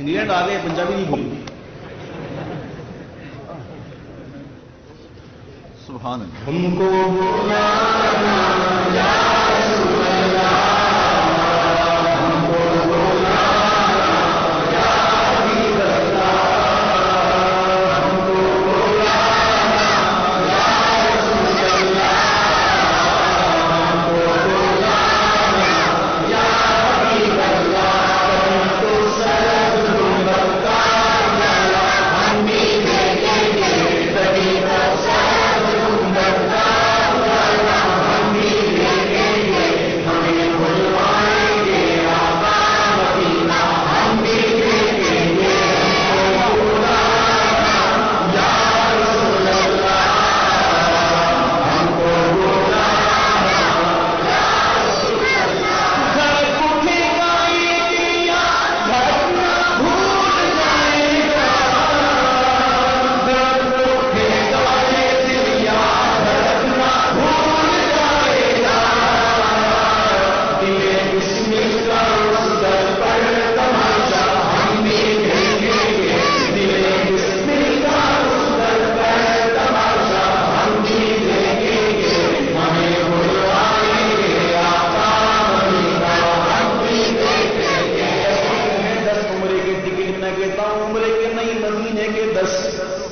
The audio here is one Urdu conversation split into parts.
انگلینڈ آ گئے پنجابی نہیں بولی۔ سبحان ہم کو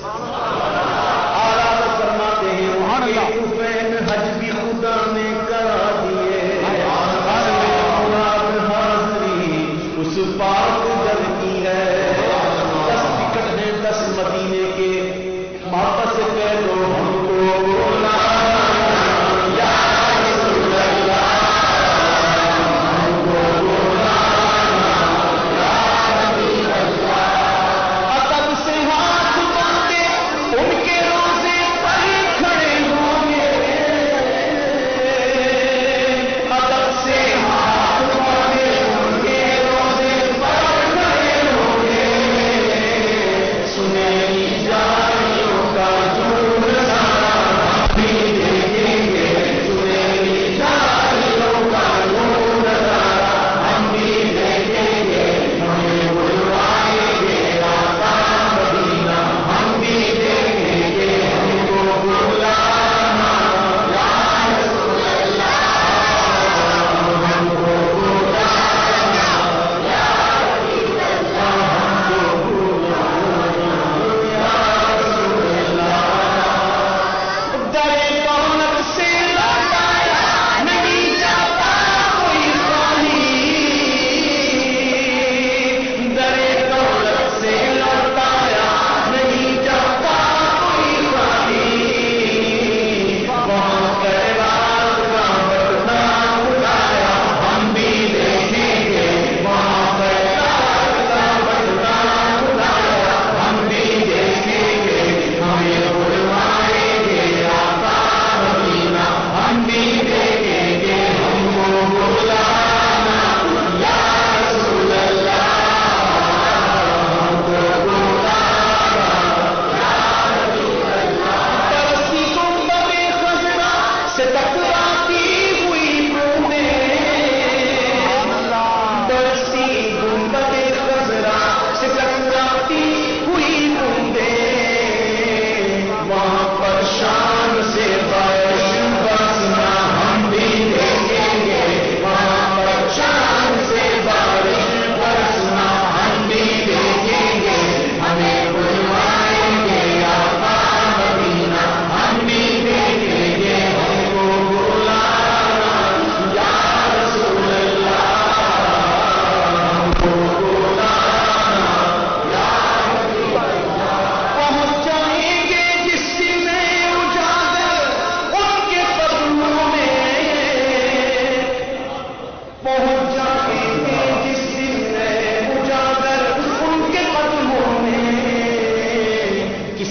سبحان اللہ۔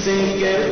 سنگھ کے